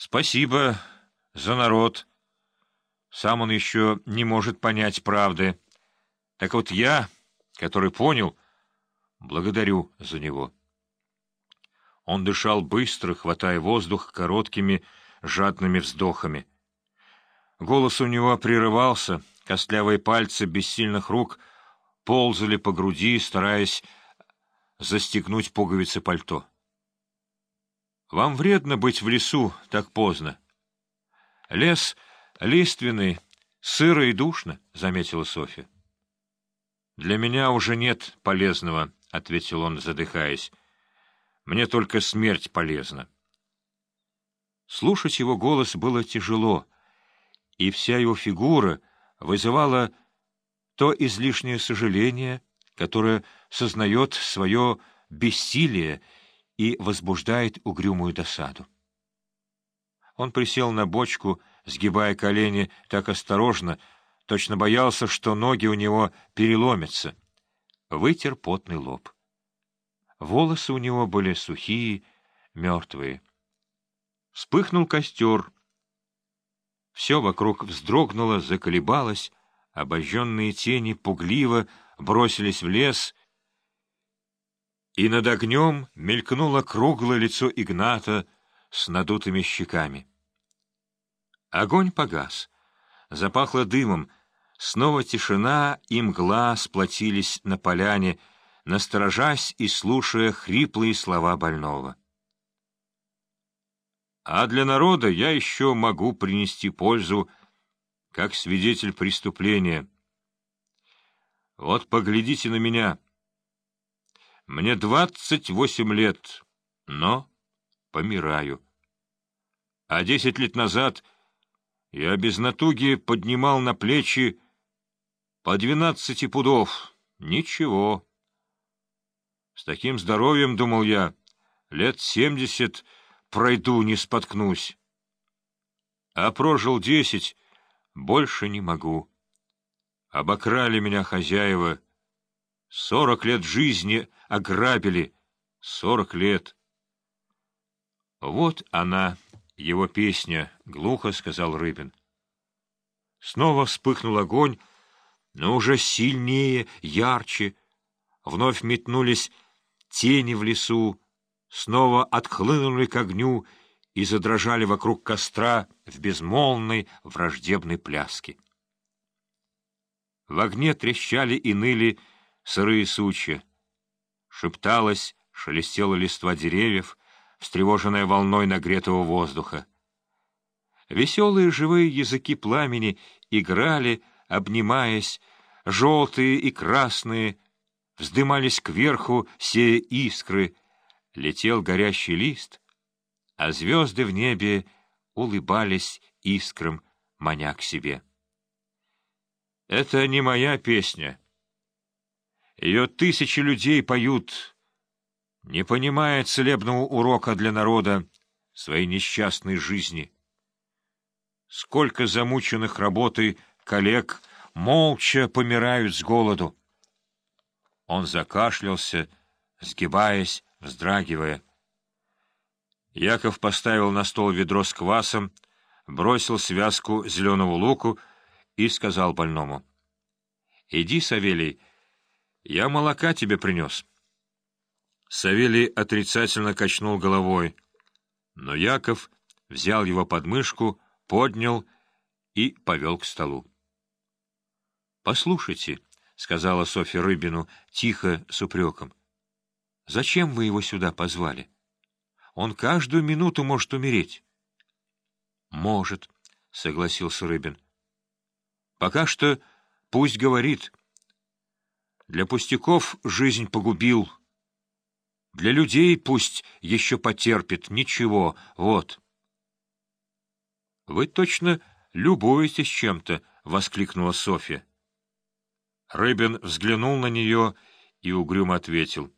Спасибо за народ. Сам он еще не может понять правды. Так вот я, который понял, благодарю за него. Он дышал быстро, хватая воздух короткими, жадными вздохами. Голос у него прерывался, костлявые пальцы бессильных рук ползали по груди, стараясь застегнуть пуговицы пальто. Вам вредно быть в лесу так поздно. Лес лиственный, сыро и душно, — заметила Софья. Для меня уже нет полезного, — ответил он, задыхаясь. Мне только смерть полезна. Слушать его голос было тяжело, и вся его фигура вызывала то излишнее сожаление, которое сознает свое бессилие и возбуждает угрюмую досаду. Он присел на бочку, сгибая колени так осторожно, точно боялся, что ноги у него переломятся. Вытер потный лоб. Волосы у него были сухие, мертвые. Вспыхнул костер. Все вокруг вздрогнуло, заколебалось, обожженные тени пугливо бросились в лес — и над огнем мелькнуло круглое лицо Игната с надутыми щеками. Огонь погас, запахло дымом, снова тишина и мгла сплотились на поляне, насторожась и слушая хриплые слова больного. А для народа я еще могу принести пользу, как свидетель преступления. Вот поглядите на меня — мне двадцать восемь лет, но помираю. А десять лет назад я без натуги поднимал на плечи по двенадцати пудов. Ничего. С таким здоровьем, думал я, лет семьдесят пройду, не споткнусь. А прожил десять, больше не могу. Обокрали меня хозяева — Сорок лет жизни ограбили. Сорок лет. Вот она, его песня, — глухо сказал Рыбин. Снова вспыхнул огонь, но уже сильнее, ярче. Вновь метнулись тени в лесу, снова отхлынули к огню и задрожали вокруг костра в безмолвной враждебной пляске. В огне трещали и ныли сырые сучья. Шепталась, шелестела листва деревьев, встревоженная волной нагретого воздуха. Веселые живые языки пламени играли, обнимаясь, желтые и красные, вздымались кверху, сея искры, летел горящий лист, а звезды в небе улыбались искрам, маня к себе. «Это не моя песня», ее тысячи людей поют, не понимая целебного урока для народа своей несчастной жизни. Сколько замученных работой коллег молча помирают с голоду. Он закашлялся, сгибаясь, вздрагивая. Яков поставил на стол ведро с квасом, бросил связку зеленого луку и сказал больному. — Иди, Савелий, — я молока тебе принес. Савелий отрицательно качнул головой, но Яков взял его под мышку, поднял и повел к столу. — Послушайте, — сказала Софья Рыбину, тихо, с упреком, — зачем вы его сюда позвали? Он каждую минуту может умереть. — Может, — согласился Рыбин. — Пока что пусть говорит — для пустяков жизнь погубил. Для людей пусть еще потерпит. Ничего, вот. — Вы точно любуетесь чем-то, — воскликнула Софья. Рыбин взглянул на нее и угрюмо ответил.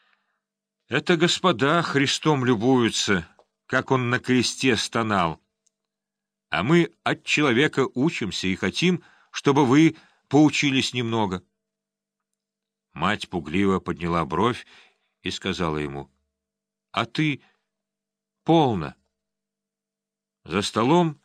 — Это господа Христом любуются, как он на кресте стонал. А мы от человека учимся и хотим, чтобы вы поучились немного. — Мать пугливо подняла бровь и сказала ему, — А ты полно. За столом